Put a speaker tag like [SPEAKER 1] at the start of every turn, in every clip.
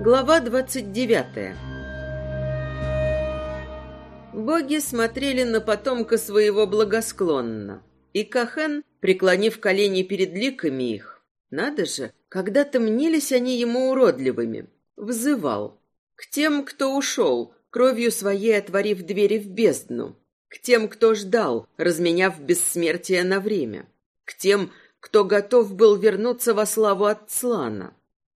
[SPEAKER 1] Глава двадцать девятая. Боги смотрели на потомка своего благосклонно, и Кахен, преклонив колени перед ликами их, надо же, когда-то мнились они ему уродливыми, взывал к тем, кто ушел, кровью своей отворив двери в бездну, к тем, кто ждал, разменяв бессмертие на время, к тем, кто готов был вернуться во славу Ацлана.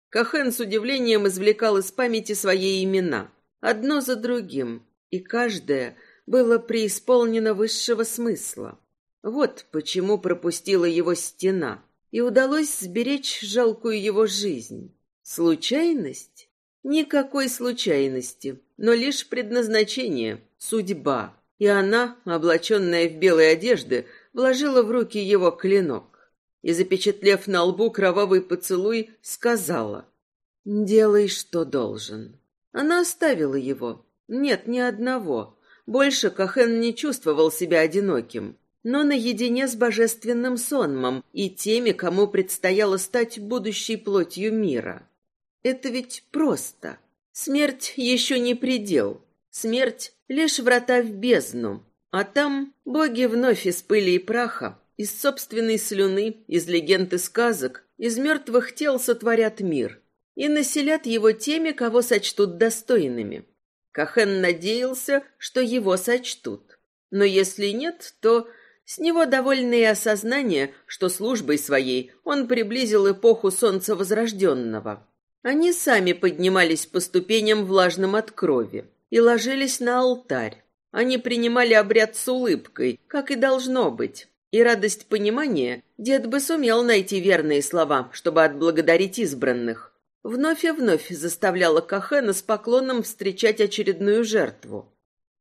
[SPEAKER 1] Кахен с удивлением извлекал из памяти свои имена, одно за другим, и каждое было преисполнено высшего смысла. Вот почему пропустила его стена, и удалось сберечь жалкую его жизнь. Случайность? Никакой случайности, но лишь предназначение, судьба. И она, облаченная в белые одежды, вложила в руки его клинок и, запечатлев на лбу кровавый поцелуй, сказала «Делай, что должен». Она оставила его. Нет, ни одного. Больше Кахен не чувствовал себя одиноким, но наедине с божественным сонмом и теми, кому предстояло стать будущей плотью мира. Это ведь просто. Смерть еще не предел. Смерть — лишь врата в бездну. А там боги вновь из пыли и праха из собственной слюны, из легенд и сказок, из мертвых тел сотворят мир и населят его теми, кого сочтут достойными. Кахен надеялся, что его сочтут. Но если нет, то с него довольно и осознание, что службой своей он приблизил эпоху солнца возрожденного. Они сами поднимались по ступеням влажным от крови и ложились на алтарь. Они принимали обряд с улыбкой, как и должно быть, и радость понимания дед бы сумел найти верные слова, чтобы отблагодарить избранных. Вновь и вновь заставляла Кахена с поклоном встречать очередную жертву.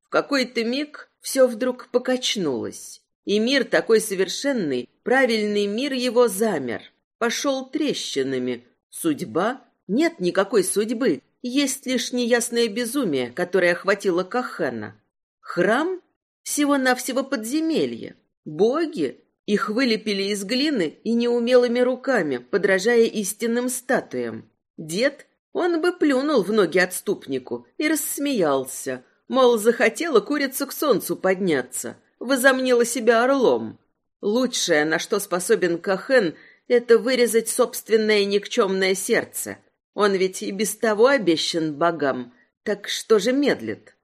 [SPEAKER 1] В какой-то миг все вдруг покачнулось, и мир такой совершенный, правильный мир его замер, пошел трещинами. Судьба? Нет никакой судьбы, есть лишь неясное безумие, которое охватило Кахена. Храм? Всего-навсего подземелье. Боги? Их вылепили из глины и неумелыми руками, подражая истинным статуям. Дед? Он бы плюнул в ноги отступнику и рассмеялся, мол, захотела курица к солнцу подняться, возомнила себя орлом. Лучшее, на что способен Кахен, это вырезать собственное никчемное сердце. Он ведь и без того обещан богам, так что же медлит?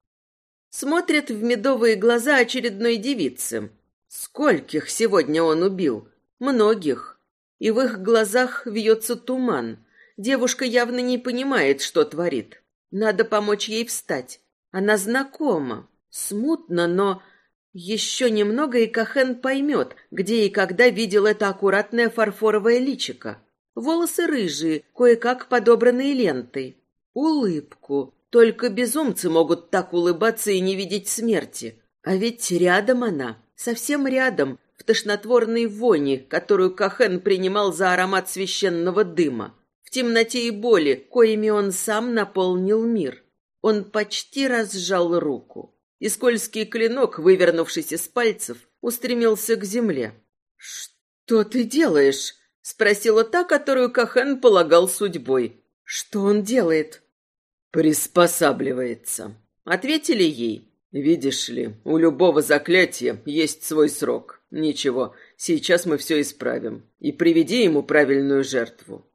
[SPEAKER 1] Смотрит в медовые глаза очередной девицы, Скольких сегодня он убил? Многих. И в их глазах вьется туман. Девушка явно не понимает, что творит. Надо помочь ей встать. Она знакома. Смутно, но... Еще немного, и Кахен поймет, где и когда видел это аккуратное фарфоровое личико. Волосы рыжие, кое-как подобранные лентой. Улыбку. Только безумцы могут так улыбаться и не видеть смерти. А ведь рядом она, совсем рядом, в тошнотворной вони, которую Кахен принимал за аромат священного дыма, в темноте и боли, коими он сам наполнил мир. Он почти разжал руку, и скользкий клинок, вывернувшись из пальцев, устремился к земле. «Что ты делаешь?» — спросила та, которую Кахен полагал судьбой. «Что он делает?»
[SPEAKER 2] «Приспосабливается», — ответили ей. Видишь ли, у любого заклятия есть свой срок. Ничего, сейчас мы все исправим. И приведи ему правильную жертву.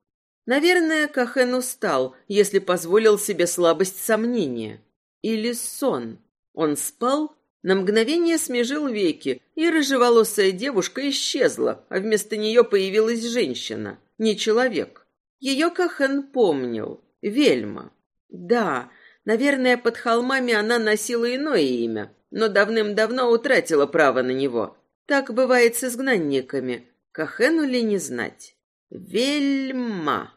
[SPEAKER 1] Наверное, Кахен устал, если позволил себе слабость сомнения. Или сон. Он спал, на мгновение смежил веки, и рыжеволосая девушка исчезла, а вместо нее появилась женщина, не человек. Ее Кахен помнил. Вельма. Да, Наверное, под холмами она носила иное имя, но давным-давно утратила право на него. Так бывает с изгнанниками. Кахену ли не знать? Вельма.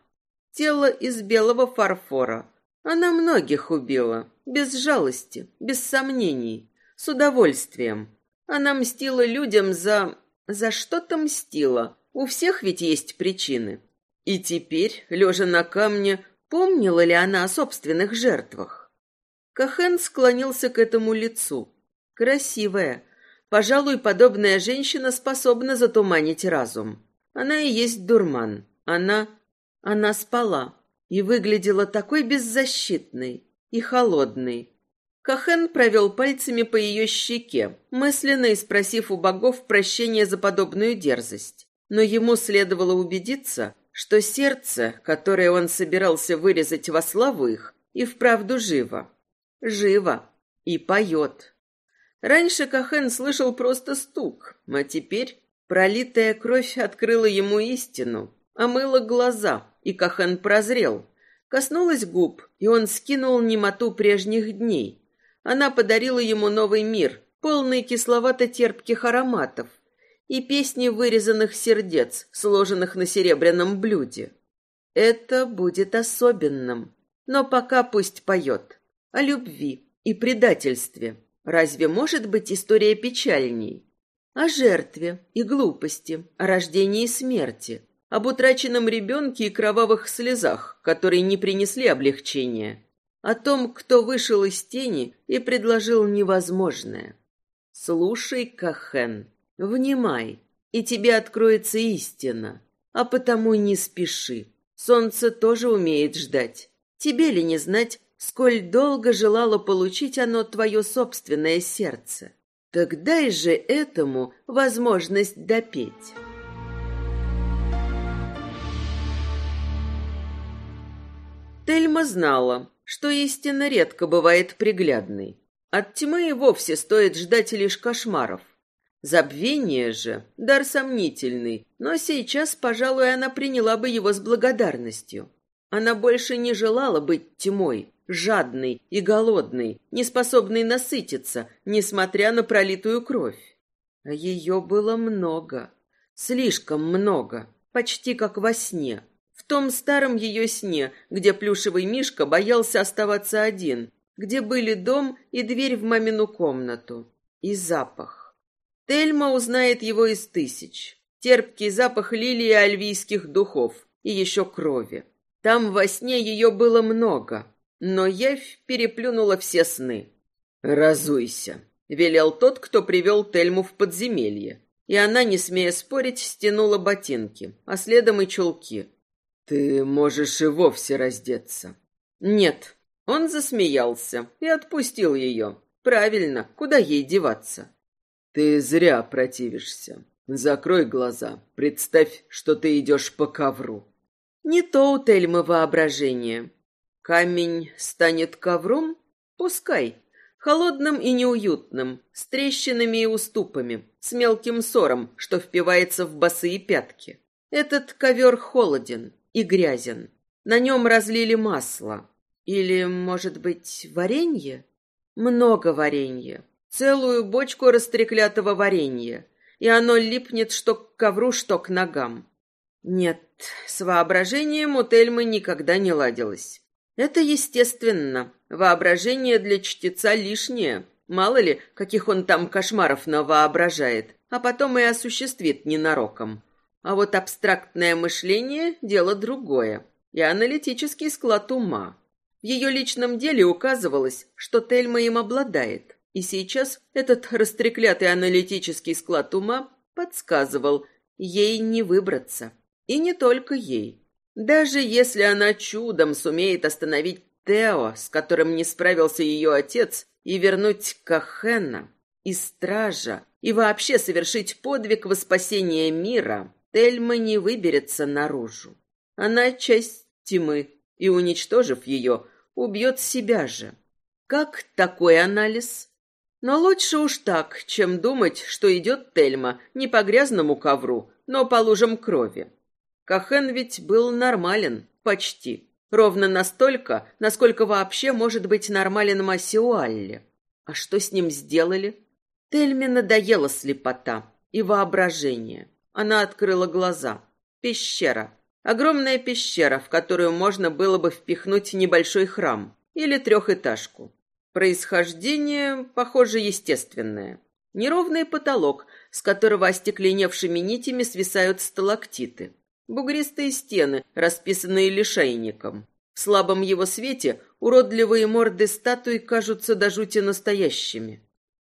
[SPEAKER 1] Тело из белого фарфора. Она многих убила. Без жалости, без сомнений. С удовольствием. Она мстила людям за... За что-то мстила. У всех ведь есть причины. И теперь, лежа на камне, Помнила ли она о собственных жертвах? Кахен склонился к этому лицу. Красивое, Пожалуй, подобная женщина способна затуманить разум. Она и есть дурман. Она... Она спала и выглядела такой беззащитной и холодной. Кахен провел пальцами по ее щеке, мысленно и спросив у богов прощения за подобную дерзость. Но ему следовало убедиться, что сердце, которое он собирался вырезать во славу их, и вправду живо. Живо. И поет. Раньше Кахен слышал просто стук, а теперь пролитая кровь открыла ему истину, омыла глаза, и Кахен прозрел. Коснулась губ, и он скинул немоту прежних дней. Она подарила ему новый мир, полный кисловато-терпких ароматов и песни вырезанных сердец, сложенных на серебряном блюде. Это будет особенным, но пока пусть поет о любви и предательстве, Разве может быть история печальней? О жертве и глупости, о рождении и смерти, об утраченном ребенке и кровавых слезах, которые не принесли облегчения, о том, кто вышел из тени и предложил невозможное. Слушай, Кахен, внимай, и тебе откроется истина, а потому не спеши. Солнце тоже умеет ждать. Тебе ли не знать, сколь долго желало получить оно твое собственное сердце. Так дай же этому возможность допеть. Тельма знала, что истина редко бывает приглядной. От тьмы и вовсе стоит ждать лишь кошмаров. Забвение же — дар сомнительный, но сейчас, пожалуй, она приняла бы его с благодарностью. Она больше не желала быть тьмой, жадный и голодный, неспособный насытиться, несмотря на пролитую кровь. А ее было много, слишком много, почти как во сне. В том старом ее сне, где плюшевый мишка боялся оставаться один, где были дом и дверь в мамину комнату. И запах. Тельма узнает его из тысяч. Терпкий запах лилии альвийских духов и еще крови. Там во сне ее было много, но явь переплюнула все сны. «Разуйся», — велел тот, кто привел Тельму в подземелье. И она, не смея спорить, стянула ботинки, а следом и чулки. «Ты можешь и вовсе раздеться». «Нет». Он засмеялся и отпустил ее. «Правильно, куда ей деваться?» «Ты зря противишься. Закрой глаза. Представь, что ты идешь по ковру». Не то у Тельмы воображение. Камень станет ковром? Пускай. Холодным и неуютным, с трещинами и уступами, с мелким сором, что впивается в босые пятки. Этот ковер холоден и грязен. На нем разлили масло. Или, может быть, варенье? Много варенья. Целую бочку растреклятого варенья. И оно липнет что к ковру, что к ногам. Нет, с воображением у Тельмы никогда не ладилось. Это естественно. Воображение для чтеца лишнее. Мало ли, каких он там кошмаров навоображает, а потом и осуществит ненароком. А вот абстрактное мышление – дело другое. И аналитический склад ума. В ее личном деле указывалось, что Тельма им обладает. И сейчас этот растреклятый аналитический склад ума подсказывал, ей не выбраться. И не только ей. Даже если она чудом сумеет остановить Тео, с которым не справился ее отец, и вернуть Кахена, и Стража, и вообще совершить подвиг во спасение мира, Тельма не выберется наружу. Она часть тьмы, и, уничтожив ее, убьет себя же. Как такой анализ? Но лучше уж так, чем думать, что идет Тельма не по грязному ковру, но по лужам крови. Кахен ведь был нормален, почти. Ровно настолько, насколько вообще может быть нормален Масиуалли. А что с ним сделали? Тельме надоела слепота и воображение. Она открыла глаза. Пещера. Огромная пещера, в которую можно было бы впихнуть небольшой храм или трехэтажку. Происхождение, похоже, естественное. Неровный потолок, с которого остекленевшими нитями свисают сталактиты. Бугристые стены, расписанные лишайником. В слабом его свете уродливые морды статуй кажутся до жути настоящими.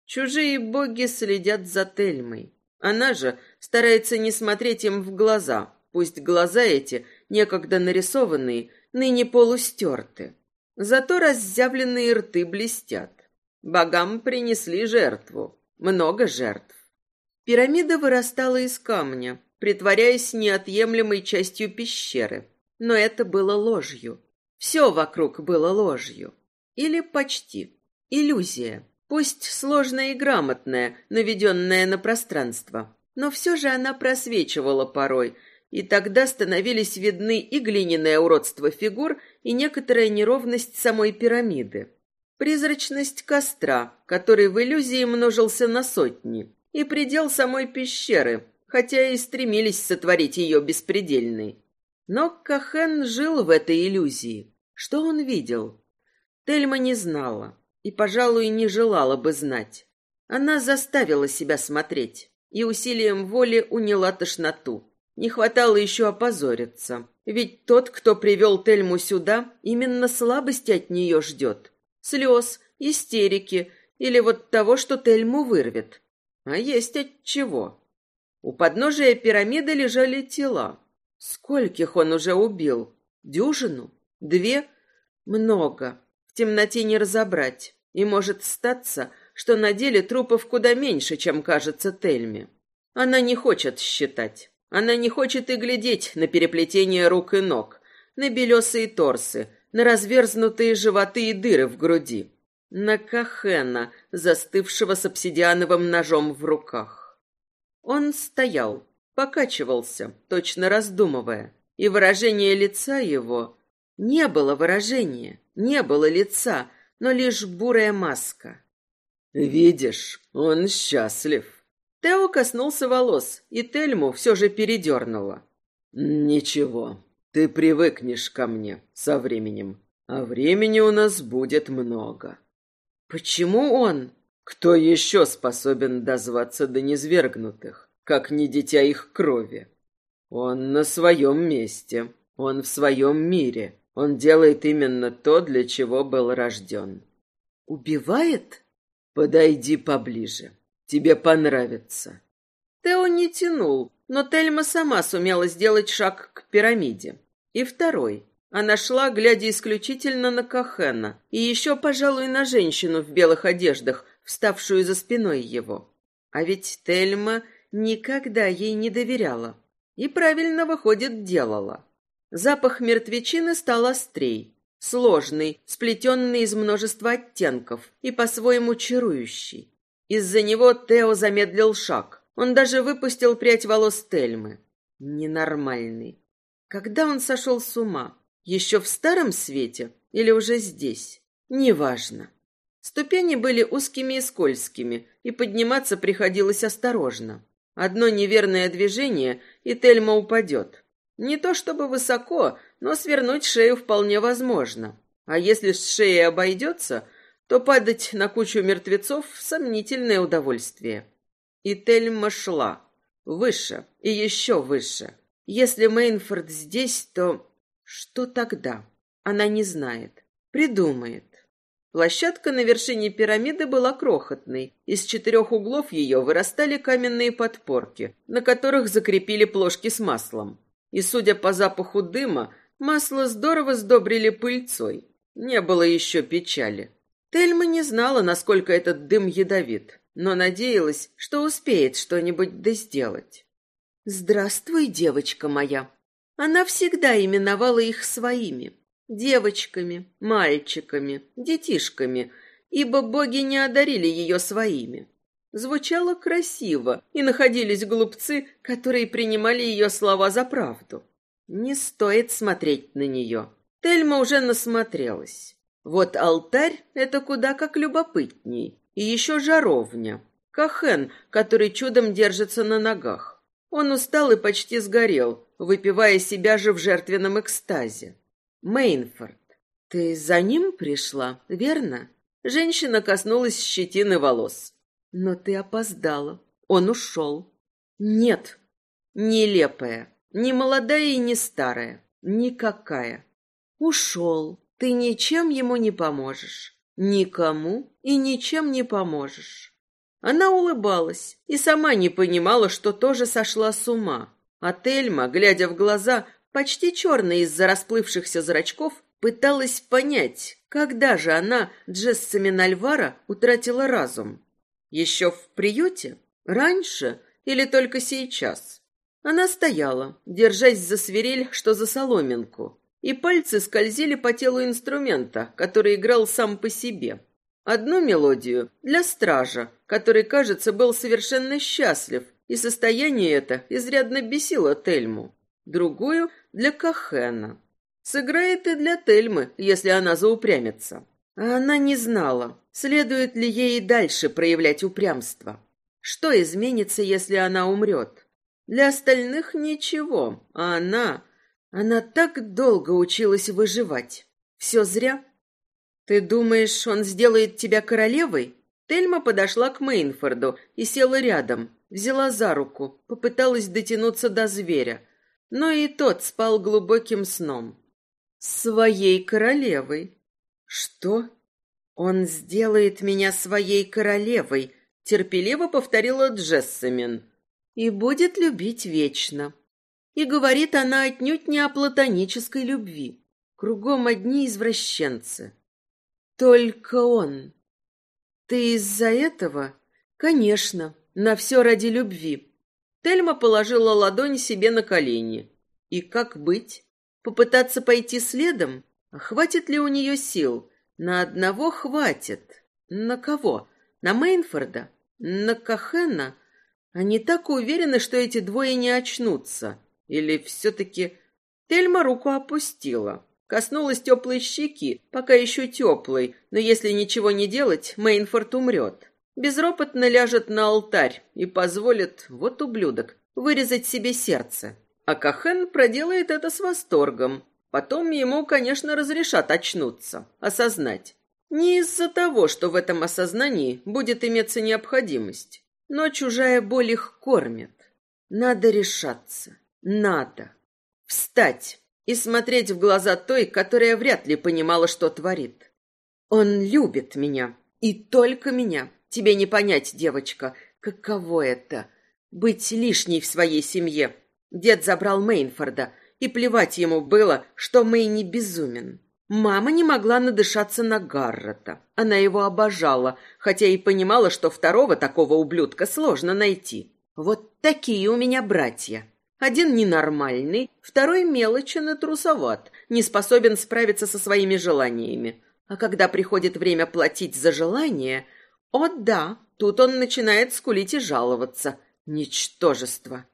[SPEAKER 1] Чужие боги следят за Тельмой. Она же старается не смотреть им в глаза, пусть глаза эти, некогда нарисованные, ныне полустерты. Зато разъявленные рты блестят. Богам принесли жертву, много жертв. Пирамида вырастала из камня, притворяясь неотъемлемой частью пещеры. Но это было ложью. Все вокруг было ложью. Или почти. Иллюзия. Пусть сложная и грамотная, наведенная на пространство. Но все же она просвечивала порой, и тогда становились видны и глиняное уродство фигур, и некоторая неровность самой пирамиды. Призрачность костра, который в иллюзии множился на сотни, и предел самой пещеры, хотя и стремились сотворить ее беспредельной. Но Кахен жил в этой иллюзии. Что он видел? Тельма не знала и, пожалуй, не желала бы знать. Она заставила себя смотреть и усилием воли уняла тошноту. Не хватало еще опозориться, ведь тот, кто привел Тельму сюда, именно слабости от нее ждет. Слез, истерики или вот того, что Тельму вырвет. А есть от чего. У подножия пирамиды лежали тела. Скольких он уже убил? Дюжину? Две? Много. Темноте не разобрать. И может статься, что на деле трупов куда меньше, чем кажется Тельме. Она не хочет считать. Она не хочет и глядеть на переплетение рук и ног, на белесые торсы, на разверзнутые животы и дыры в груди, на Кахена, застывшего с обсидиановым ножом в руках. Он стоял, покачивался, точно раздумывая, и выражение лица его... Не было выражения, не было лица, но лишь бурая маска.
[SPEAKER 2] «Видишь, он счастлив».
[SPEAKER 1] Тео коснулся волос, и Тельму все же передернуло.
[SPEAKER 2] «Ничего, ты привыкнешь ко мне со временем, а времени у нас будет много».
[SPEAKER 1] «Почему он?»
[SPEAKER 2] Кто еще способен дозваться до низвергнутых, как не дитя их крови? Он на своем месте, он в своем мире, он делает именно то, для чего был рожден.
[SPEAKER 1] Убивает?
[SPEAKER 2] Подойди поближе, тебе понравится.
[SPEAKER 1] Тео не тянул, но Тельма сама сумела сделать шаг к пирамиде. И второй. Она шла, глядя исключительно на Кахена, и еще, пожалуй, на женщину в белых одеждах, вставшую за спиной его. А ведь Тельма никогда ей не доверяла и правильно, выходит, делала. Запах мертвечины стал острей, сложный, сплетенный из множества оттенков и по-своему чарующий. Из-за него Тео замедлил шаг. Он даже выпустил прядь волос Тельмы. Ненормальный. Когда он сошел с ума? Еще в старом свете или уже здесь? Неважно. Ступени были узкими и скользкими, и подниматься приходилось осторожно. Одно неверное движение, и Тельма упадет. Не то чтобы высоко, но свернуть шею вполне возможно. А если с шеей обойдется, то падать на кучу мертвецов — сомнительное удовольствие. И Тельма шла. Выше и еще выше. Если Мейнфорд здесь, то... Что тогда? Она не знает. Придумает. Площадка на вершине пирамиды была крохотной. Из четырех углов ее вырастали каменные подпорки, на которых закрепили плошки с маслом. И, судя по запаху дыма, масло здорово сдобрили пыльцой. Не было еще печали. Тельма не знала, насколько этот дым ядовит, но надеялась, что успеет что-нибудь да сделать. «Здравствуй, девочка моя!» Она всегда именовала их своими девочками, мальчиками, детишками, ибо боги не одарили ее своими. Звучало красиво, и находились глупцы, которые принимали ее слова за правду. Не стоит смотреть на нее. Тельма уже насмотрелась. Вот алтарь — это куда как любопытней. И еще жаровня. Кахен, который чудом держится на ногах. Он устал и почти сгорел, выпивая себя же в жертвенном экстазе. Мейнфорд, ты за ним пришла, верно? Женщина коснулась щетины волос. Но ты опоздала. Он ушел. Нет. Нелепая. Ни молодая и не старая. Никакая. Ушел. Ты ничем ему не поможешь. Никому и ничем не поможешь. Она улыбалась и сама не понимала, что тоже сошла с ума. А Тельма, глядя в глаза, почти черные из-за расплывшихся зрачков, пыталась понять, когда же она, Джессамин Альвара, утратила разум. Еще в приюте? Раньше или только сейчас? Она стояла, держась за свирель, что за соломинку, и пальцы скользили по телу инструмента, который играл сам по себе. Одну мелодию для стража, который, кажется, был совершенно счастлив, и состояние это изрядно бесило Тельму. Другую для Кахена. Сыграет и для Тельмы, если она заупрямится. А она не знала, следует ли ей дальше проявлять упрямство. Что изменится, если она умрет? Для остальных ничего, а она... Она так долго училась выживать. Все зря. Ты думаешь, он сделает тебя королевой? Тельма подошла к Мейнфорду и села рядом, взяла за руку, попыталась дотянуться до зверя, но и тот спал глубоким сном. Своей королевой. Что? Он сделает меня своей королевой, терпеливо повторила Джессамин. И будет любить вечно. И говорит она отнюдь не о платонической любви. Кругом одни извращенцы. Только он. Ты из-за этого? Конечно, на все ради любви. Тельма положила ладонь себе на колени. И как быть? Попытаться пойти следом? А хватит ли у нее сил? На одного хватит. На кого? На Мейнфорда? На Кахена? Они так уверены, что эти двое не очнутся. Или все-таки... Тельма руку опустила. Коснулась теплой щеки, пока еще теплой, но если ничего не делать, Мейнфорд умрет. Безропотно ляжет на алтарь и позволит, вот ублюдок, вырезать себе сердце. А Кахен проделает это с восторгом. Потом ему, конечно, разрешат очнуться, осознать. Не из-за того, что в этом осознании будет иметься необходимость, но чужая боль их кормит. Надо решаться. Надо. Встать и смотреть в глаза той, которая вряд ли понимала, что творит. Он любит меня. И только меня. Тебе не понять, девочка, каково это — быть лишней в своей семье. Дед забрал Мейнфорда, и плевать ему было, что Мэйни безумен. Мама не могла надышаться на Гаррета. Она его обожала, хотя и понимала, что второго такого ублюдка сложно найти. Вот такие у меня братья. Один ненормальный, второй мелочен и трусоват, не способен справиться со своими желаниями. А когда приходит время платить за желание, о да, тут он начинает скулить и жаловаться. Ничтожество.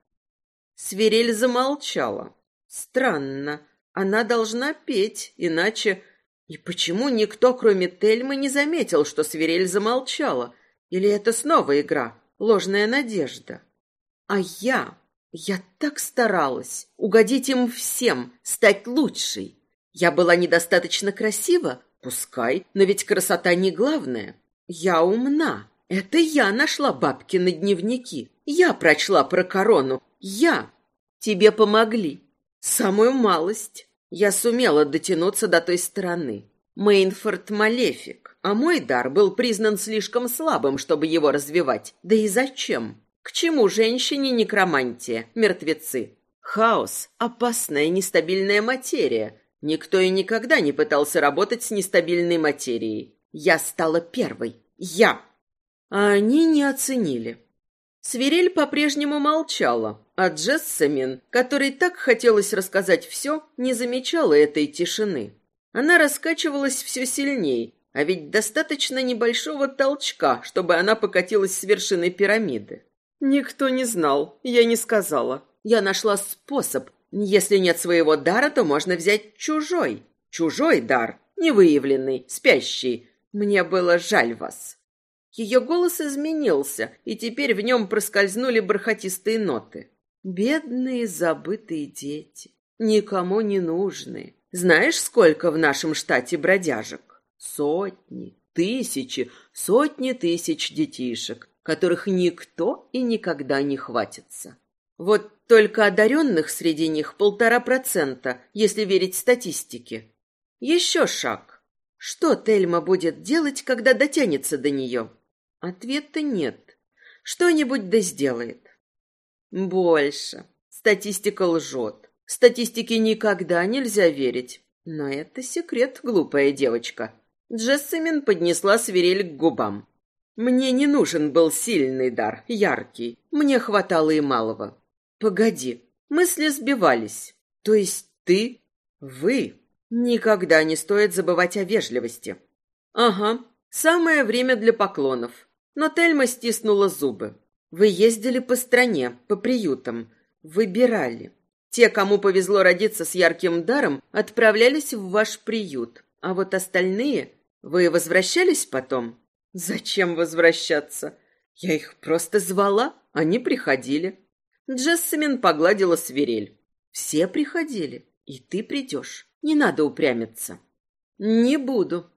[SPEAKER 1] Свирель замолчала. Странно, она должна петь, иначе... И почему никто, кроме Тельмы, не заметил, что Свирель замолчала? Или это снова игра, ложная надежда? А я... Я так старалась угодить им всем, стать лучшей. Я была недостаточно красива? Пускай, но ведь красота не главное. Я умна. Это я нашла бабкины дневники. Я прочла про корону. Я. Тебе помогли. Самую малость. Я сумела дотянуться до той стороны. Мейнфорд малефик, а мой дар был признан слишком слабым, чтобы его развивать. Да и зачем? К чему женщине некромантия, мертвецы? Хаос – опасная нестабильная материя. Никто и никогда не пытался работать с нестабильной материей. Я стала первой. Я. А они не оценили. Свирель по-прежнему молчала, а Джессамин, которой так хотелось рассказать все, не замечала этой тишины. Она раскачивалась все сильней, а ведь достаточно небольшого толчка, чтобы она покатилась с вершины пирамиды. Никто не знал, я не сказала. Я нашла способ. Если нет своего дара, то можно взять чужой. Чужой дар, невыявленный, спящий. Мне было жаль вас. Ее голос изменился, и теперь в нем проскользнули бархатистые ноты. Бедные забытые дети, никому не нужные. Знаешь, сколько в нашем штате бродяжек? Сотни, тысячи, сотни тысяч детишек которых никто и никогда не хватится. Вот только одаренных среди них полтора процента, если верить статистике. Еще шаг. Что Тельма будет делать, когда дотянется до нее? Ответа нет. Что-нибудь да сделает. Больше. Статистика лжет. Статистике никогда нельзя верить. Но это секрет, глупая девочка. Джессамин поднесла свирель к губам. Мне не нужен был сильный дар, яркий. Мне хватало и малого. Погоди, мысли сбивались. То есть ты, вы, никогда не стоит забывать о вежливости. Ага, самое время для поклонов. Но Тельма стиснула зубы. Вы ездили по стране, по приютам, выбирали. Те, кому повезло родиться с ярким даром, отправлялись в ваш приют. А вот остальные... Вы возвращались потом? Зачем возвращаться? Я их просто звала, они приходили. Джессамин погладила свирель. Все приходили, и ты придешь. Не надо упрямиться. Не буду.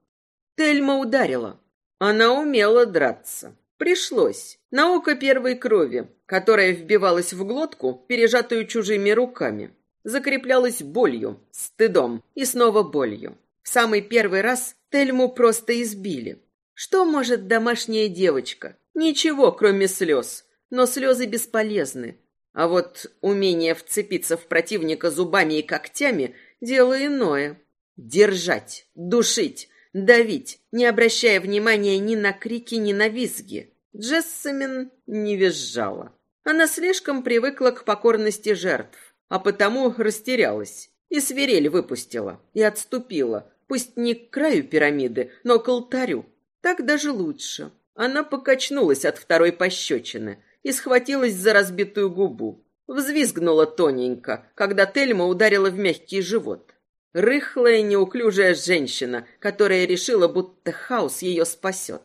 [SPEAKER 1] Тельма ударила. Она умела драться. Пришлось. Наука первой крови, которая вбивалась в глотку, пережатую чужими руками. Закреплялась болью, стыдом и снова болью. В самый первый раз Тельму просто избили. Что может домашняя девочка? Ничего, кроме слез. Но слезы бесполезны. А вот умение вцепиться в противника зубами и когтями – дело иное. Держать, душить, давить, не обращая внимания ни на крики, ни на визги. Джессамин не визжала. Она слишком привыкла к покорности жертв, а потому растерялась. И свирель выпустила, и отступила, пусть не к краю пирамиды, но к алтарю. Так даже лучше. Она покачнулась от второй пощечины и схватилась за разбитую губу. Взвизгнула тоненько, когда Тельма ударила в мягкий живот. Рыхлая, неуклюжая женщина, которая решила, будто хаос ее спасет.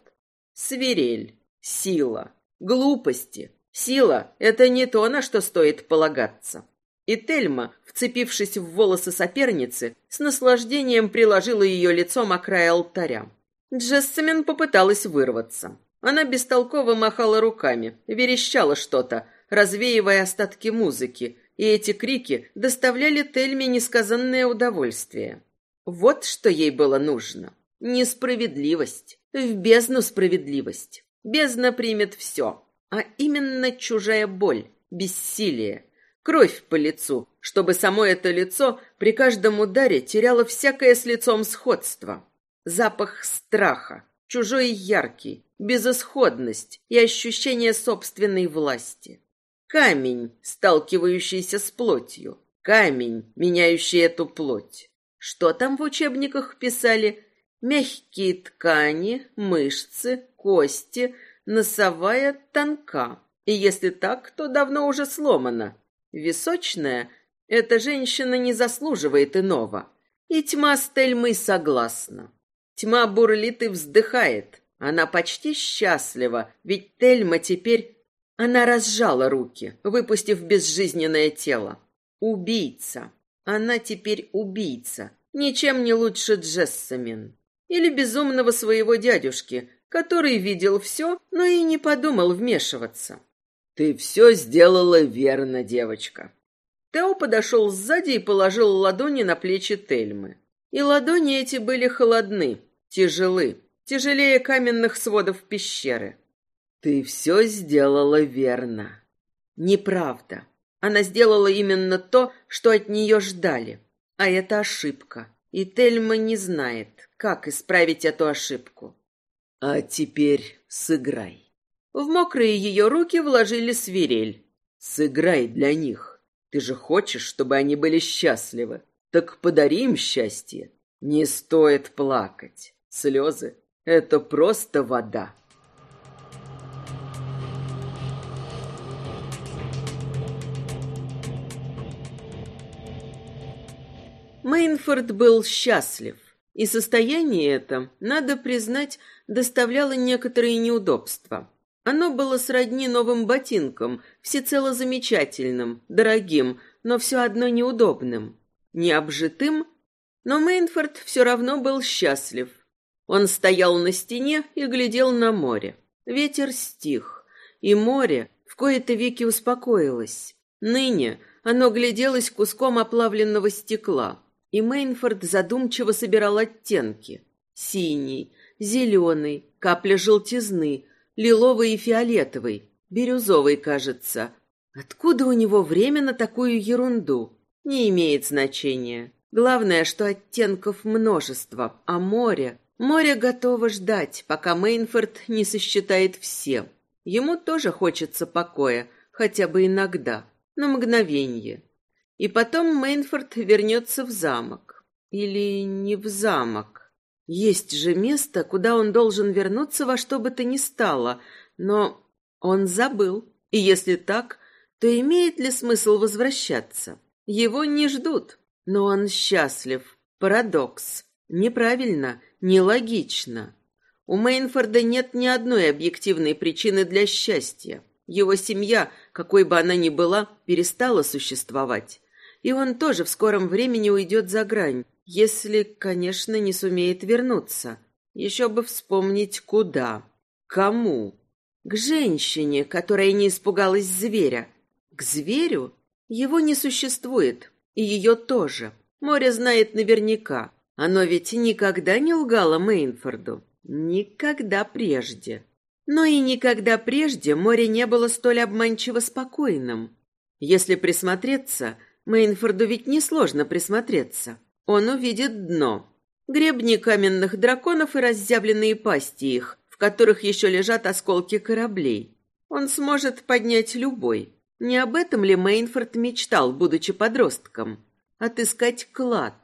[SPEAKER 1] Свирель, сила, глупости. Сила — это не то, на что стоит полагаться. И Тельма, вцепившись в волосы соперницы, с наслаждением приложила ее лицом о край алтаря. Джессамин попыталась вырваться. Она бестолково махала руками, верещала что-то, развеивая остатки музыки, и эти крики доставляли Тельме несказанное удовольствие. Вот что ей было нужно. Несправедливость. В бездну справедливость. Бездна примет все. А именно чужая боль, бессилие, кровь по лицу, чтобы само это лицо при каждом ударе теряло всякое с лицом сходство. Запах страха, чужой яркий, безысходность и ощущение собственной власти. Камень, сталкивающийся с плотью. Камень, меняющий эту плоть. Что там в учебниках писали? Мягкие ткани, мышцы, кости, носовая тонка. И если так, то давно уже сломана. Височная — эта женщина не заслуживает иного. И тьма с Тельмой согласна. Тьма бурлит и вздыхает. Она почти счастлива, ведь Тельма теперь она разжала руки, выпустив безжизненное тело. Убийца. Она теперь убийца. Ничем не лучше Джессамин. Или безумного своего дядюшки, который видел все, но и не подумал вмешиваться. «Ты все сделала верно, девочка». Тео подошел сзади и положил ладони на плечи Тельмы. И ладони эти были холодны, тяжелы, тяжелее каменных сводов пещеры. Ты все сделала верно. Неправда. Она сделала именно то, что от нее ждали. А это ошибка. И Тельма не знает, как исправить эту ошибку. А теперь сыграй. В мокрые ее руки вложили свирель. Сыграй для них. Ты же хочешь, чтобы они были счастливы. Так подари им счастье. Не стоит плакать. Слезы — это просто вода. Мейнфорд был счастлив, и состояние это, надо признать, доставляло некоторые неудобства. Оно было сродни новым ботинкам, всецело замечательным, дорогим, но все одно неудобным. Необжитым, но Мейнфорд все равно был счастлив. Он стоял на стене и глядел на море. Ветер стих, и море в кои-то веки успокоилось. Ныне оно гляделось куском оплавленного стекла и Мейнфорд задумчиво собирал оттенки. Синий, зеленый, капля желтизны, лиловый и фиолетовый. бирюзовый, кажется. Откуда у него время на такую ерунду? Не имеет значения. Главное, что оттенков множество, а море... Море готово ждать, пока Мейнфорд не сосчитает все. Ему тоже хочется покоя, хотя бы иногда, на мгновение. И потом Мейнфорд вернется в замок. Или не в замок. Есть же место, куда он должен вернуться во что бы то ни стало, но он забыл. И если так, то имеет ли смысл возвращаться? Его не ждут, но он счастлив. Парадокс. Неправильно, нелогично. У Мейнфорда нет ни одной объективной причины для счастья. Его семья, какой бы она ни была, перестала существовать. И он тоже в скором времени уйдет за грань, если, конечно, не сумеет вернуться. Еще бы вспомнить, куда. Кому? К женщине, которая не испугалась зверя. К зверю? Его не существует, и ее тоже. Море знает наверняка. Оно ведь никогда не лгало Мейнфорду. Никогда прежде. Но и никогда прежде море не было столь обманчиво спокойным. Если присмотреться, Мейнфорду ведь несложно присмотреться. Он увидит дно. Гребни каменных драконов и разъявленные пасти их, в которых еще лежат осколки кораблей. Он сможет поднять любой. Не об этом ли Мейнфорд мечтал, будучи подростком? Отыскать клад.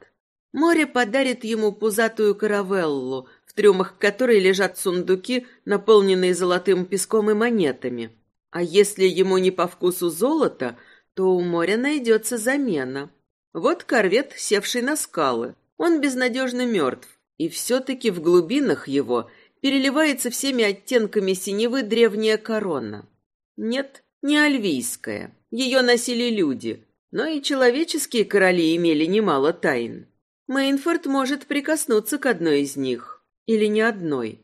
[SPEAKER 1] Море подарит ему пузатую каравеллу, в трюмах которой лежат сундуки, наполненные золотым песком и монетами. А если ему не по вкусу золото, то у моря найдется замена. Вот корвет, севший на скалы. Он безнадежно мертв, и все-таки в глубинах его переливается всеми оттенками синевы древняя корона. Нет, не альвийская. Ее носили люди, но и человеческие короли имели немало тайн. Мейнфорд может прикоснуться к одной из них. Или не одной.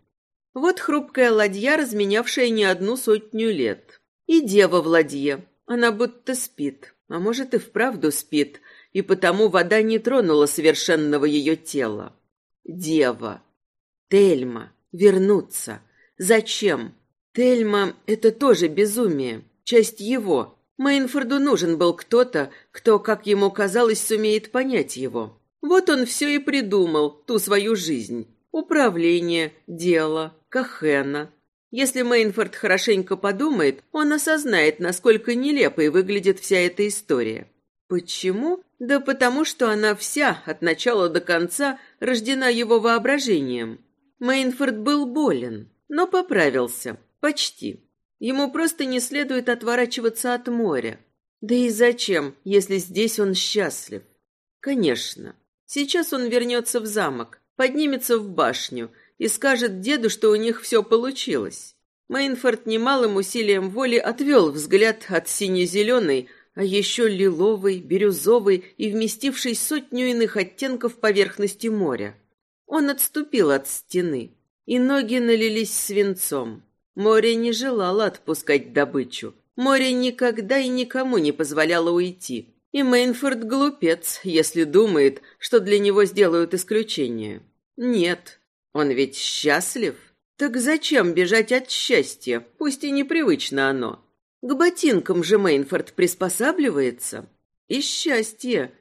[SPEAKER 1] Вот хрупкая ладья, разменявшая не одну сотню лет. И дева в ладье. Она будто спит, а может и вправду спит, и потому вода не тронула совершенного ее тела. Дева. Тельма. Вернуться. Зачем? Тельма — это тоже безумие, часть его. Мейнфорду нужен был кто-то, кто, как ему казалось, сумеет понять его. Вот он все и придумал, ту свою жизнь. Управление, дело, Кахена. Если Мейнфорд хорошенько подумает, он осознает, насколько нелепой выглядит вся эта история. Почему? Да потому что она вся, от начала до конца, рождена его воображением. Мейнфорд был болен, но поправился. Почти. Ему просто не следует отворачиваться от моря. Да и зачем, если здесь он счастлив? Конечно. Сейчас он вернется в замок, поднимется в башню и скажет деду, что у них все получилось. Мейнфорд немалым усилием воли отвел взгляд от сине-зеленой, а еще лиловой, бирюзовой и вместившей сотню иных оттенков поверхности моря. Он отступил от стены, и ноги налились свинцом. Море не желало отпускать добычу. Море никогда и никому не позволяло уйти. И Мейнфорд глупец, если думает, что для него сделают исключение. Нет, он ведь счастлив. Так зачем бежать от счастья, пусть и непривычно оно? К ботинкам же Мейнфорд приспосабливается. И счастье.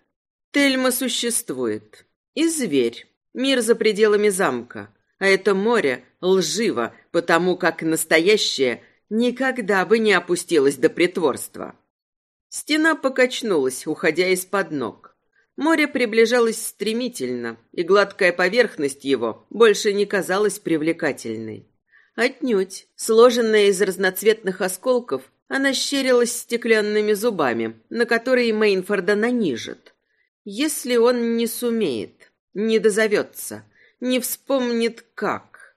[SPEAKER 1] Тельма существует. И зверь. Мир за пределами замка. А это море лживо, потому как настоящее никогда бы не опустилось до притворства. Стена покачнулась, уходя из-под ног. Море приближалось стремительно, и гладкая поверхность его больше не казалась привлекательной. Отнюдь, сложенная из разноцветных осколков, она щерилась стеклянными зубами, на которые Мейнфорда нанижит. Если он не сумеет, не дозовется, не вспомнит как.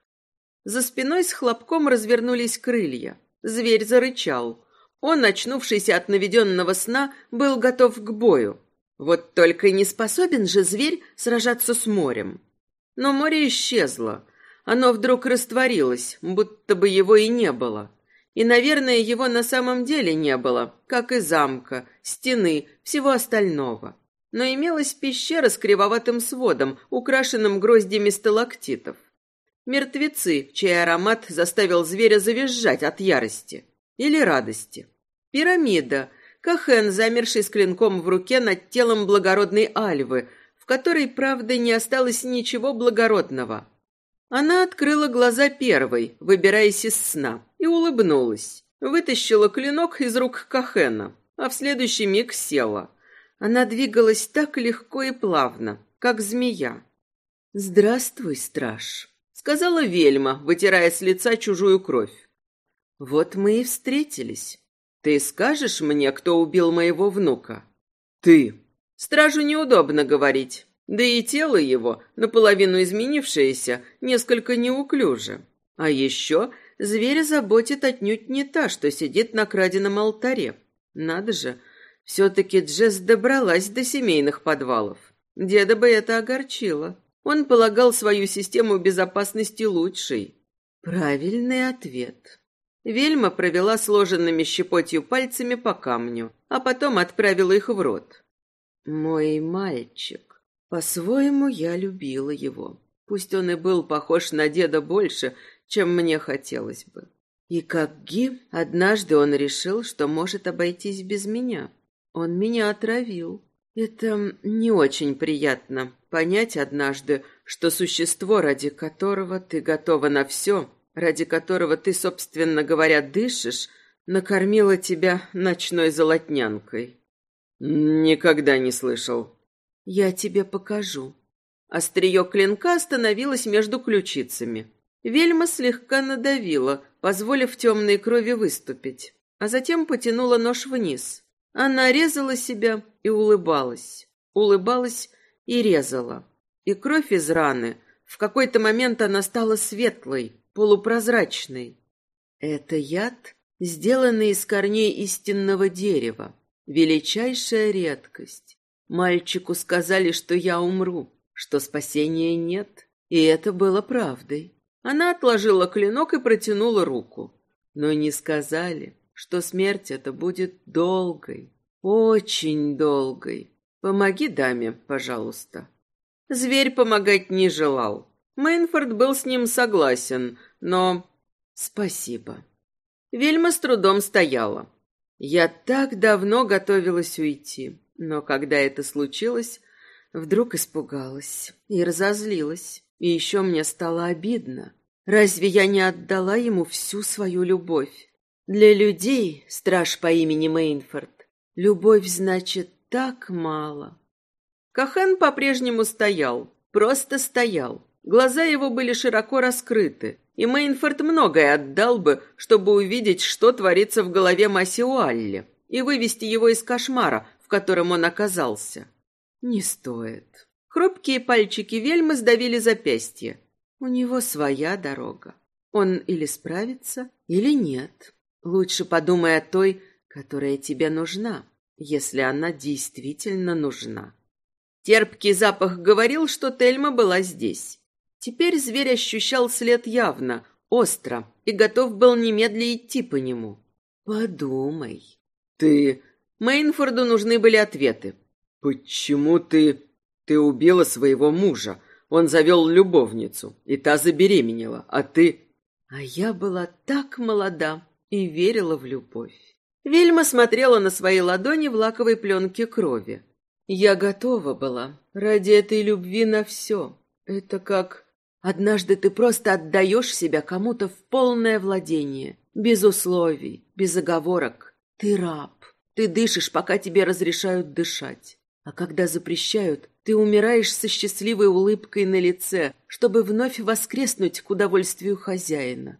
[SPEAKER 1] За спиной с хлопком развернулись крылья. Зверь зарычал. Он, очнувшийся от наведенного сна, был готов к бою. Вот только не способен же зверь сражаться с морем. Но море исчезло. Оно вдруг растворилось, будто бы его и не было. И, наверное, его на самом деле не было, как и замка, стены, всего остального. Но имелась пещера с кривоватым сводом, украшенным гроздями сталактитов. Мертвецы, чей аромат заставил зверя завизжать от ярости. или радости. Пирамида. Кахен, замерший с клинком в руке над телом благородной Альвы, в которой, правда, не осталось ничего благородного. Она открыла глаза первой, выбираясь из сна, и улыбнулась. Вытащила клинок из рук Кахена, а в следующий миг села. Она двигалась так легко и плавно, как змея. «Здравствуй, страж», — сказала Вельма, вытирая с лица чужую кровь. «Вот мы и встретились. Ты скажешь мне, кто убил моего внука?
[SPEAKER 2] Ты.
[SPEAKER 1] Стражу неудобно говорить. Да и тело его, наполовину изменившееся, несколько неуклюже. А еще зверя заботит отнюдь не та, что сидит на краденом алтаре. Надо же, все-таки Джесс добралась до семейных подвалов. Деда бы это огорчило. Он полагал свою систему безопасности лучшей. Правильный ответ. Вельма провела сложенными щепотью пальцами по камню, а потом отправила их в рот. Мой мальчик. По-своему я любила его. Пусть он и был похож на деда больше, чем мне хотелось бы. И как Ги, однажды он решил, что может обойтись без меня. Он меня отравил. Это не очень приятно понять однажды, что существо, ради которого ты готова на все, ради которого ты, собственно говоря, дышишь, накормила тебя ночной золотнянкой.
[SPEAKER 2] Никогда не слышал.
[SPEAKER 1] Я тебе покажу. Острие клинка остановилось между ключицами. Вельма слегка надавила, позволив темной крови выступить, а затем потянула нож вниз. Она резала себя и улыбалась. Улыбалась и резала. И кровь из раны, в какой-то момент она стала светлой, полупрозрачный. Это яд, сделанный из корней истинного дерева. Величайшая редкость. Мальчику сказали, что я умру, что спасения нет. И это было правдой. Она отложила клинок и протянула руку. Но не сказали, что смерть эта будет долгой, очень долгой. Помоги даме, пожалуйста. Зверь помогать не желал. Мейнфорд был с ним согласен, но... Спасибо. Вельма с трудом стояла. Я так давно готовилась уйти, но когда это случилось, вдруг испугалась и разозлилась. И еще мне стало обидно. Разве я не отдала ему всю свою любовь? Для людей, страж по имени Мейнфорд, любовь значит так мало. Кахен по-прежнему стоял, просто стоял. Глаза его были широко раскрыты, и Мейнфорд многое отдал бы, чтобы увидеть, что творится в голове Масиуалли, и вывести его из кошмара, в котором он оказался. Не стоит. Хрупкие пальчики Вельмы сдавили запястье. У него своя дорога. Он или справится, или нет. Лучше подумай о той, которая тебе нужна, если она действительно нужна. Терпкий запах говорил, что Тельма была здесь. Теперь зверь ощущал след явно, остро, и готов был немедля идти по нему. «Подумай».
[SPEAKER 2] «Ты...»
[SPEAKER 1] Мейнфорду нужны были ответы.
[SPEAKER 2] «Почему ты... ты убила своего мужа? Он завел любовницу, и та забеременела, а ты...»
[SPEAKER 1] А я была так молода и верила в любовь. Вельма смотрела на свои ладони в лаковой пленке крови. Я готова была ради этой любви на все. Это как Однажды ты просто отдаешь себя кому-то в полное владение, без условий, без оговорок. Ты раб. Ты дышишь, пока тебе разрешают дышать. А когда запрещают, ты умираешь со счастливой улыбкой на лице, чтобы вновь воскреснуть к удовольствию хозяина.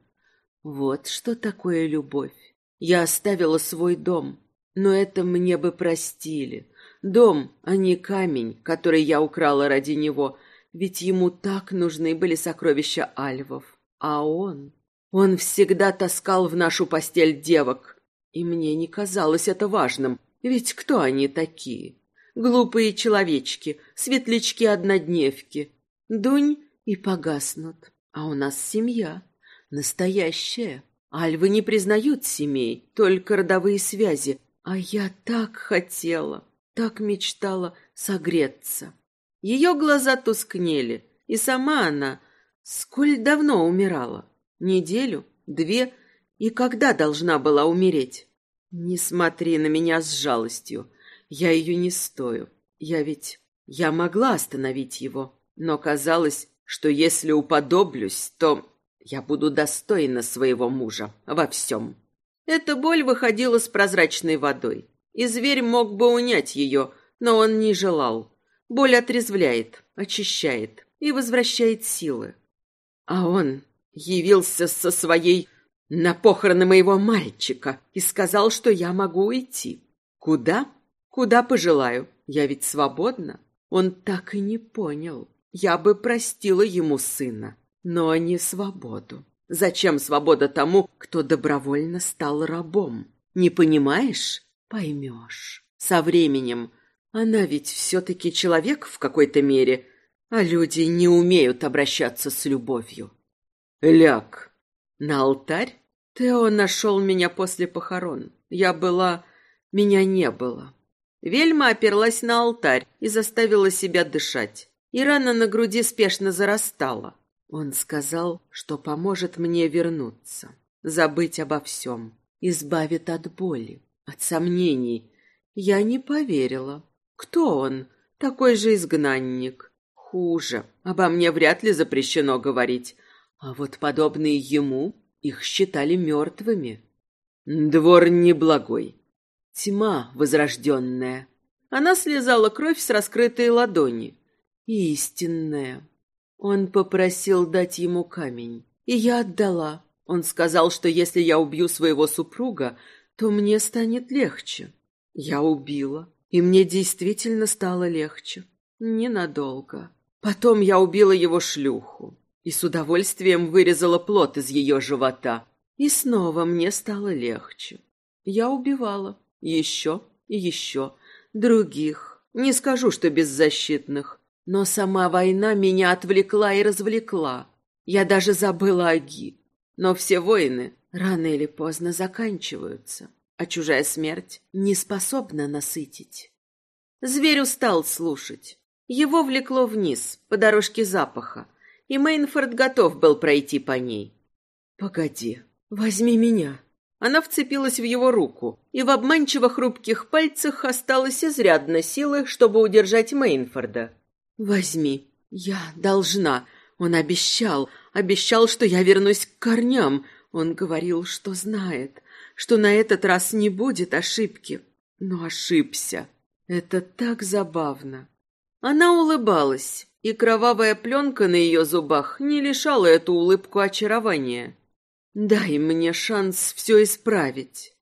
[SPEAKER 1] Вот что такое любовь. Я оставила свой дом, но это мне бы простили. Дом, а не камень, который я украла ради него — ведь ему так нужны были сокровища альвов. А он... Он всегда таскал в нашу постель девок. И мне не казалось это важным, ведь кто они такие? Глупые человечки, светлячки-однодневки. Дунь и погаснут. А у нас семья. Настоящая. Альвы не признают семей, только родовые связи. А я так хотела, так мечтала согреться. Ее глаза тускнели, и сама она сколь давно умирала? Неделю? Две? И когда должна была умереть? Не смотри на меня с жалостью. Я ее не стою. Я ведь... Я могла остановить его, но казалось, что если уподоблюсь, то я буду достойна своего мужа во всем. Эта боль выходила с прозрачной водой, и зверь мог бы унять ее, но он не желал. Боль отрезвляет, очищает и возвращает силы. А он явился со своей на похороны моего мальчика и сказал, что я могу уйти. Куда? Куда пожелаю. Я ведь свободна. Он так и не понял. Я бы простила ему сына, но не свободу. Зачем свобода тому, кто добровольно стал рабом? Не понимаешь? Поймешь. Со временем. Она ведь все-таки человек в какой-то мере, а люди не умеют обращаться с любовью. Ляг. На алтарь? Тео нашел меня после похорон. Я была... Меня не было. Вельма оперлась на алтарь и заставила себя дышать. И рана на груди спешно зарастала. Он сказал, что поможет мне вернуться, забыть обо всем, избавит от боли, от сомнений. Я не поверила. Кто он? Такой же изгнанник. Хуже. Обо мне вряд ли запрещено говорить. А вот подобные ему их считали мертвыми. Двор неблагой. Тьма возрожденная. Она слезала кровь с раскрытой ладони. Истинная. Он попросил дать ему камень. И я отдала. Он сказал, что если я убью своего супруга, то мне станет легче. Я убила. И мне действительно стало легче. Ненадолго. Потом я убила его шлюху и с удовольствием вырезала плод из ее живота. И снова мне стало легче. Я убивала. Еще и еще. Других. Не скажу, что беззащитных. Но сама война меня отвлекла и развлекла. Я даже забыла о Ги. Но все войны рано или поздно заканчиваются, а чужая смерть не способна насытить. Зверь устал слушать. Его влекло вниз, по дорожке запаха, и Мейнфорд готов был пройти по ней. «Погоди, возьми меня». Она вцепилась в его руку, и в обманчиво хрупких пальцах осталось изрядно силы, чтобы удержать Мейнфорда. «Возьми. Я должна. Он обещал. Обещал, что я вернусь к корням. Он говорил, что знает, что на этот раз не будет ошибки. Но ошибся. Это так забавно». Она улыбалась, и кровавая пленка на ее зубах не лишала эту улыбку очарования. «Дай мне шанс все исправить».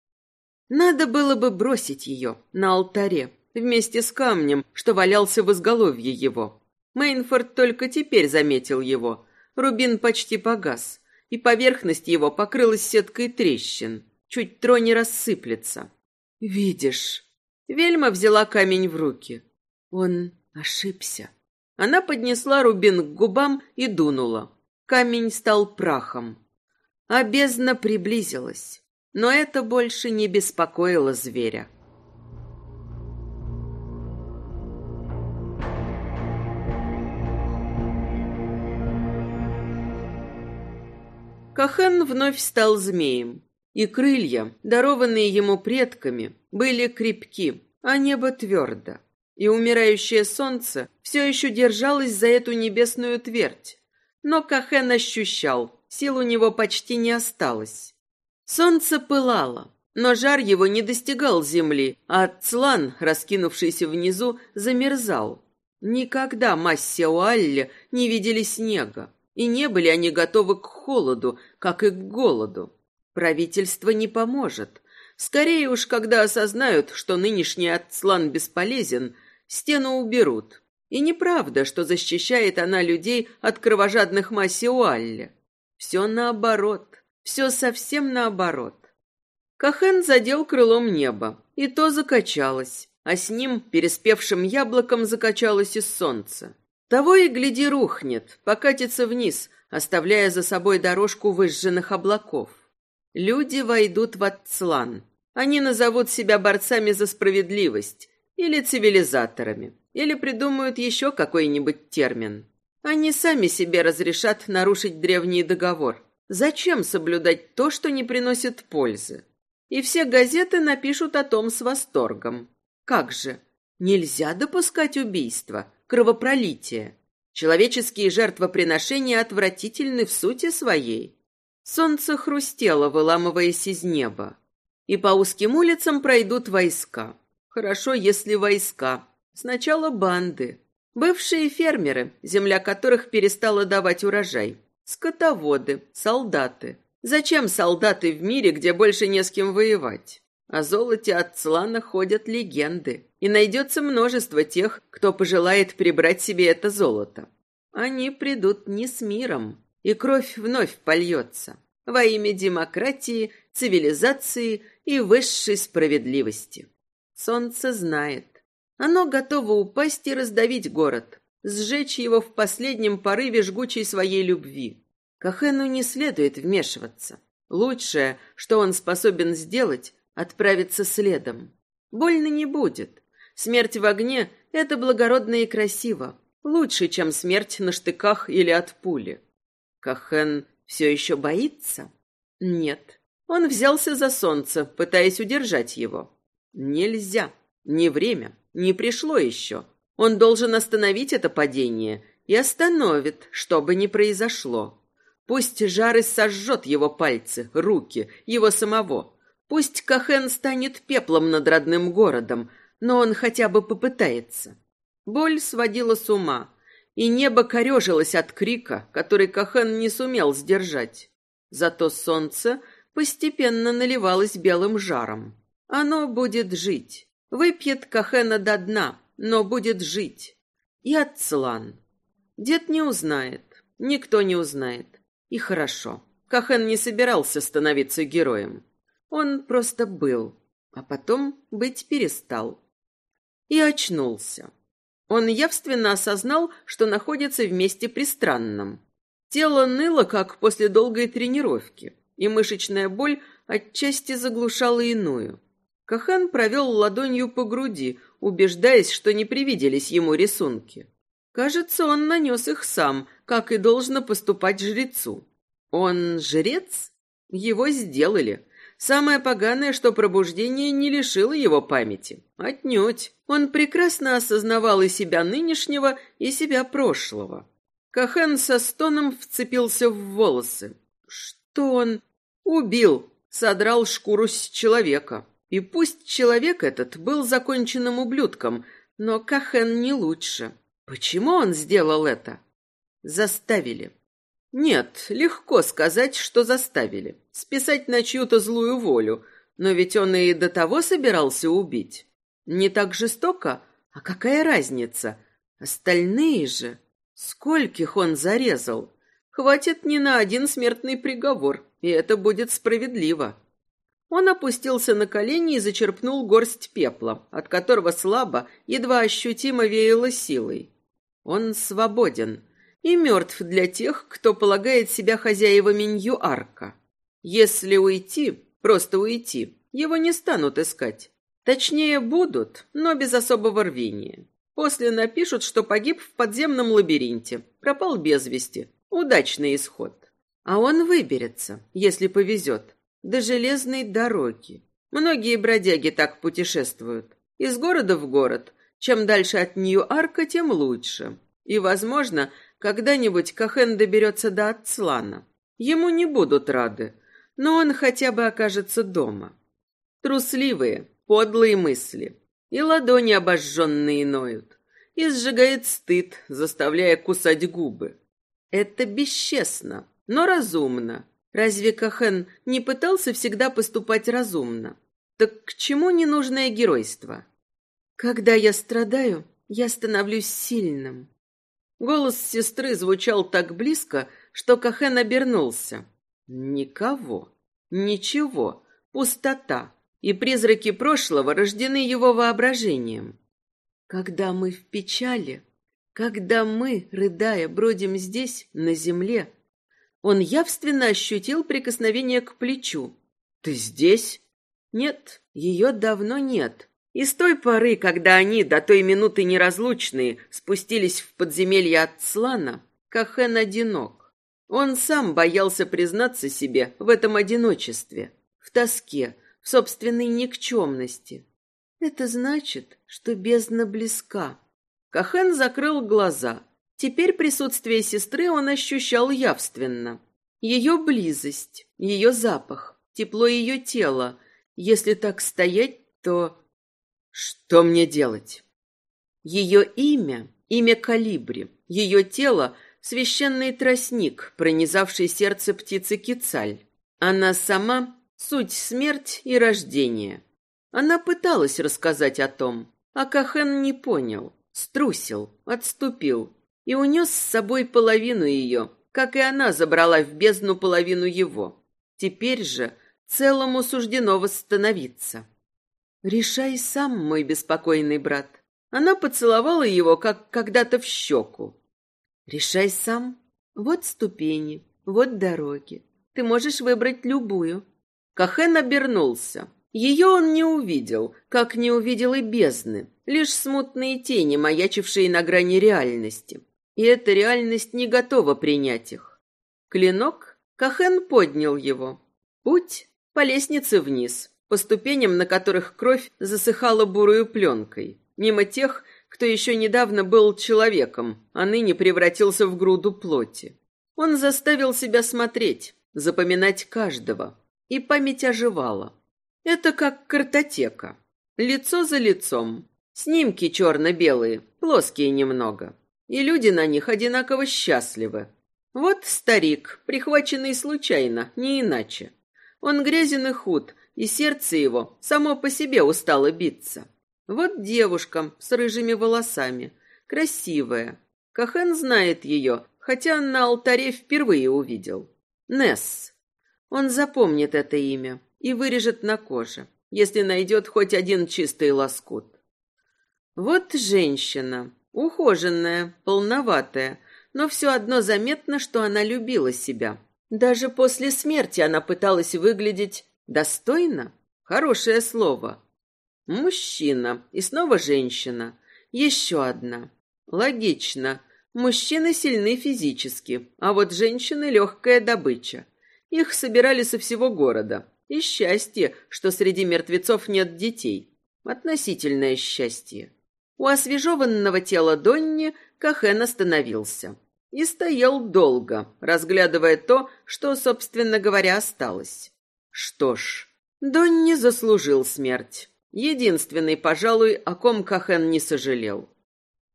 [SPEAKER 1] Надо было бы бросить ее на алтаре, вместе с камнем, что валялся в изголовье его. Мейнфорд только теперь заметил его. Рубин почти погас, и поверхность его покрылась сеткой трещин. Чуть трони рассыплется. «Видишь?» Вельма взяла камень в руки. Он ошибся. Она поднесла рубин к губам и дунула. Камень стал прахом. А бездна приблизилась. Но это больше не беспокоило зверя. Кахен вновь стал змеем, и крылья, дарованные ему предками, были крепки, а небо твердо и умирающее солнце все еще держалось за эту небесную твердь. Но Кахен ощущал, сил у него почти не осталось. Солнце пылало, но жар его не достигал земли, а Цлан, раскинувшийся внизу, замерзал. Никогда Массе Уалле не видели снега, и не были они готовы к холоду, как и к голоду. Правительство не поможет. Скорее уж, когда осознают, что нынешний Ацлан бесполезен – стену уберут. И неправда, что защищает она людей от кровожадных Масиуалли. Все наоборот, все совсем наоборот. Кахен задел крылом небо, и то закачалось, а с ним, переспевшим яблоком, закачалось и солнце. Того и гляди рухнет, покатится вниз, оставляя за собой дорожку выжженных облаков. Люди войдут в Ацлан. Они назовут себя борцами за справедливость, или цивилизаторами. Или придумают еще какой-нибудь термин. Они сами себе разрешат нарушить древний договор. Зачем соблюдать то, что не приносит пользы? И все газеты напишут о том с восторгом. Как же? Нельзя допускать убийства, кровопролития. Человеческие жертвоприношения отвратительны в сути своей. Солнце хрустело, выламываясь из неба. И по узким улицам пройдут войска. Хорошо, если войска. Сначала банды. Бывшие фермеры, земля которых перестала давать урожай. Скотоводы, солдаты. Зачем солдаты в мире, где больше не с кем воевать? О золоте от Цлана ходят легенды, и найдется множество тех, кто пожелает прибрать себе это золото. Они придут не с миром, и кровь вновь польется во имя демократии, цивилизации и высшей справедливости. Солнце знает. Оно готово упасть и раздавить город, сжечь его в последнем порыве жгучей своей любви. Кахену не следует вмешиваться. Лучшее, что он способен сделать, отправиться следом. Больно не будет. Смерть в огне — это благородно и красиво. Лучше, чем смерть на штыках или от пули. Кахен все еще боится? Нет. Он взялся за солнце, пытаясь удержать его. Нельзя. Не время. Не пришло еще. Он должен остановить это падение и остановит, что бы ни произошло. Пусть жары сожжет его пальцы, руки, его самого. Пусть Кахен станет пеплом над родным городом, но он хотя бы попытается. Боль сводила с ума, и небо корежилось от крика, который Кахен не сумел сдержать. Зато солнце постепенно наливалось белым жаром. Оно будет жить. Выпьет Кахена до дна, но будет жить. И Ацлан. Дед не узнает, никто не узнает. И хорошо. Кахен не собирался становиться героем. Он просто был, а потом быть перестал. И очнулся. Он явственно осознал, что находится в месте пристранном. Тело ныло, как после долгой тренировки, и мышечная боль отчасти заглушала иную. Кахан провел ладонью по груди, убеждаясь, что не привиделись ему рисунки. Кажется, он нанес их сам, как и должно поступать жрецу. Он жрец? Его сделали. Самое поганое, что пробуждение не лишило его памяти. Отнюдь. Он прекрасно осознавал и себя нынешнего, и себя прошлого. Кахан со стоном вцепился в волосы. Что он? Убил, содрал шкуру с человека. И пусть человек этот был законченным ублюдком, но Кахен не лучше. Почему он сделал это? Заставили. Нет, легко сказать, что заставили. Списать на чью-то злую волю. Но ведь он и до того собирался убить. Не так жестоко? А какая разница? Остальные же... Скольких он зарезал? Хватит не на один смертный приговор, и это будет справедливо. Он опустился на колени и зачерпнул горсть пепла, от которого слабо, едва ощутимо веяло силой. Он свободен и мертв для тех, кто полагает себя хозяевами Нью-Арка. Если уйти, просто уйти, его не станут искать. Точнее, будут, но без особого рвения. После напишут, что погиб в подземном лабиринте, пропал без вести. Удачный исход. А он выберется, если повезет, до железной дороги. Многие бродяги так путешествуют. Из города в город. Чем дальше от Нью-Арка, тем лучше. И, возможно, когда-нибудь Кахен доберется до Ацлана. Ему не будут рады, но он хотя бы окажется дома. Трусливые, подлые мысли. И ладони обожженные ноют. И сжигает стыд, заставляя кусать губы. Это бесчестно, но разумно. Разве Кахен не пытался всегда поступать разумно? Так к чему ненужное геройство? Когда я страдаю, я становлюсь сильным. Голос сестры звучал так близко, что Кахен обернулся. Никого. Ничего. Пустота. И призраки прошлого рождены его воображением. Когда мы в печали, когда мы, рыдая, бродим здесь, на земле, он явственно ощутил прикосновение к плечу. «Ты здесь?» «Нет, ее давно нет. И с той поры, когда они, до той минуты неразлучные, спустились в подземелье от Слана, Кахен одинок. Он сам боялся признаться себе в этом одиночестве, в тоске, в собственной никчемности. Это значит, что бездна близка. Кахен закрыл глаза. Теперь присутствие сестры он ощущал явственно. Ее близость, ее запах, тепло ее тела. Если так стоять, то... Что мне делать? Ее имя, имя Калибри, ее тело — священный тростник, пронизавший сердце птицы Кицаль. Она сама — суть смерть и рождение. Она пыталась рассказать о том, а Кахен не понял, струсил, отступил и унес с собой половину ее, как и она забрала в бездну половину его. Теперь же целому суждено восстановиться. «Решай сам, мой беспокойный брат». Она поцеловала его, как когда-то в щеку. «Решай сам. Вот ступени, вот дороги. Ты можешь выбрать любую». Кахен обернулся. Ее он не увидел, как не увидел и бездны, лишь смутные тени, маячившие на грани реальности. И эта реальность не готова принять их. Клинок, Кахен поднял его. Путь по лестнице вниз, по ступеням, на которых кровь засыхала бурую пленкой, мимо тех, кто еще недавно был человеком, а ныне превратился в груду плоти. Он заставил себя смотреть, запоминать каждого, и память оживала. Это как картотека. Лицо за лицом. Снимки черно-белые, плоские немного. И люди на них одинаково счастливы. Вот старик, прихваченный случайно, не иначе. Он грязен и худ, и сердце его само по себе устало биться. Вот девушка с рыжими волосами, красивая. Кахен знает ее, хотя на алтаре впервые увидел. Несс. Он запомнит это имя и вырежет на коже, если найдет хоть один чистый лоскут. Вот женщина, ухоженная, полноватая, но все одно заметно, что она любила себя. Даже после смерти она пыталась выглядеть достойно. Хорошее слово. Мужчина и снова женщина. Еще одна. Логично. Мужчины сильны физически, а вот женщины легкая добыча. Их собирали со всего города. И счастье, что среди мертвецов нет детей. Относительное счастье. У освежеванного тела Донни Кахен остановился. И стоял долго, разглядывая то, что, собственно говоря, осталось. Что ж, Донни заслужил смерть. Единственный, пожалуй, о ком Кахен не сожалел.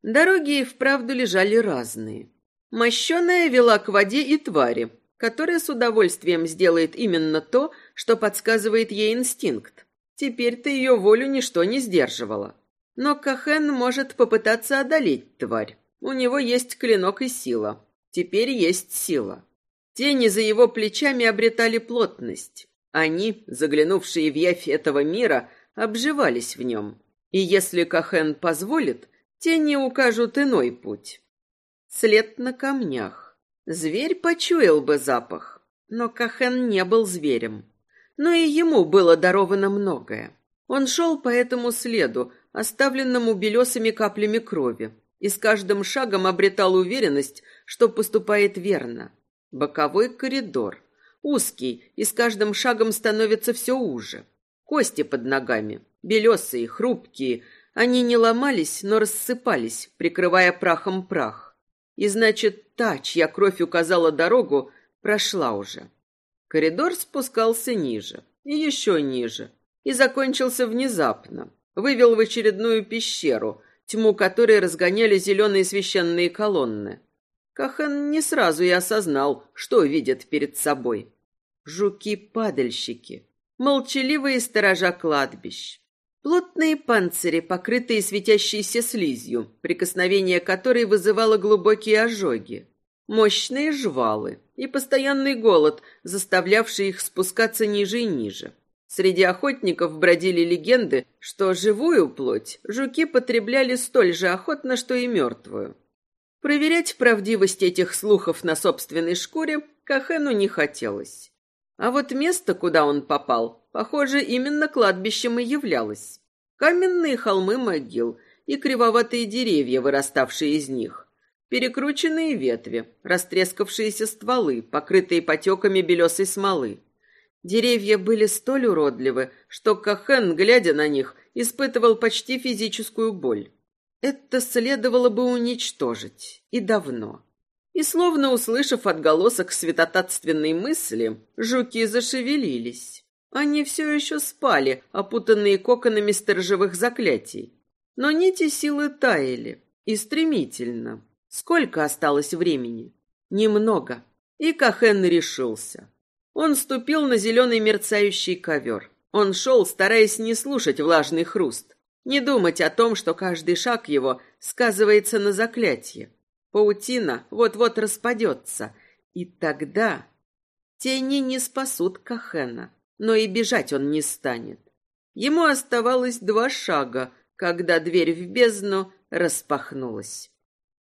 [SPEAKER 1] Дороги и вправду лежали разные. Мощеная вела к воде и твари, которая с удовольствием сделает именно то, что подсказывает ей инстинкт. Теперь-то ее волю ничто не сдерживало. Но Кахен может попытаться одолеть тварь. У него есть клинок и сила. Теперь есть сила. Тени за его плечами обретали плотность. Они, заглянувшие в явь этого мира, обживались в нем. И если Кахен позволит, тени укажут иной путь. След на камнях. Зверь почуял бы запах, но Кахен не был зверем. Но и ему было даровано многое. Он шел по этому следу, оставленному белесыми каплями крови, и с каждым шагом обретал уверенность, что поступает верно. Боковой коридор. Узкий, и с каждым шагом становится все уже. Кости под ногами, белесые, хрупкие, они не ломались, но рассыпались, прикрывая прахом прах. И значит, та, чья кровь указала дорогу, прошла уже. Коридор спускался ниже, и еще ниже, и закончился внезапно. Вывел в очередную пещеру, тьму которой разгоняли зеленые священные колонны. Кахан не сразу и осознал, что видит перед собой. Жуки-падальщики, молчаливые сторожа кладбищ. Плотные панцири, покрытые светящейся слизью, прикосновение которой вызывало глубокие ожоги. Мощные жвалы и постоянный голод, заставлявший их спускаться ниже и ниже. Среди охотников бродили легенды, что живую плоть жуки потребляли столь же охотно, что и мертвую. Проверять правдивость этих слухов на собственной шкуре Кахену не хотелось. А вот место, куда он попал, похоже, именно кладбищем и являлось. Каменные холмы могил и кривоватые деревья, выраставшие из них. перекрученные ветви, растрескавшиеся стволы, покрытые потеками белесой смолы. Деревья были столь уродливы, что Кахен, глядя на них, испытывал почти физическую боль. Это следовало бы уничтожить. И давно. И словно услышав отголосок светотатственной мысли, жуки зашевелились. Они все еще спали, опутанные коконами сторожевых заклятий. Но нити силы таяли. И стремительно. Сколько осталось времени? Немного. И Кахен решился. Он ступил на зеленый мерцающий ковер. Он шел, стараясь не слушать влажный хруст, не думать о том, что каждый шаг его сказывается на заклятие. Паутина вот-вот распадется, и тогда тени не спасут Кахена, но и бежать он не станет. Ему оставалось два шага, когда дверь в бездну распахнулась.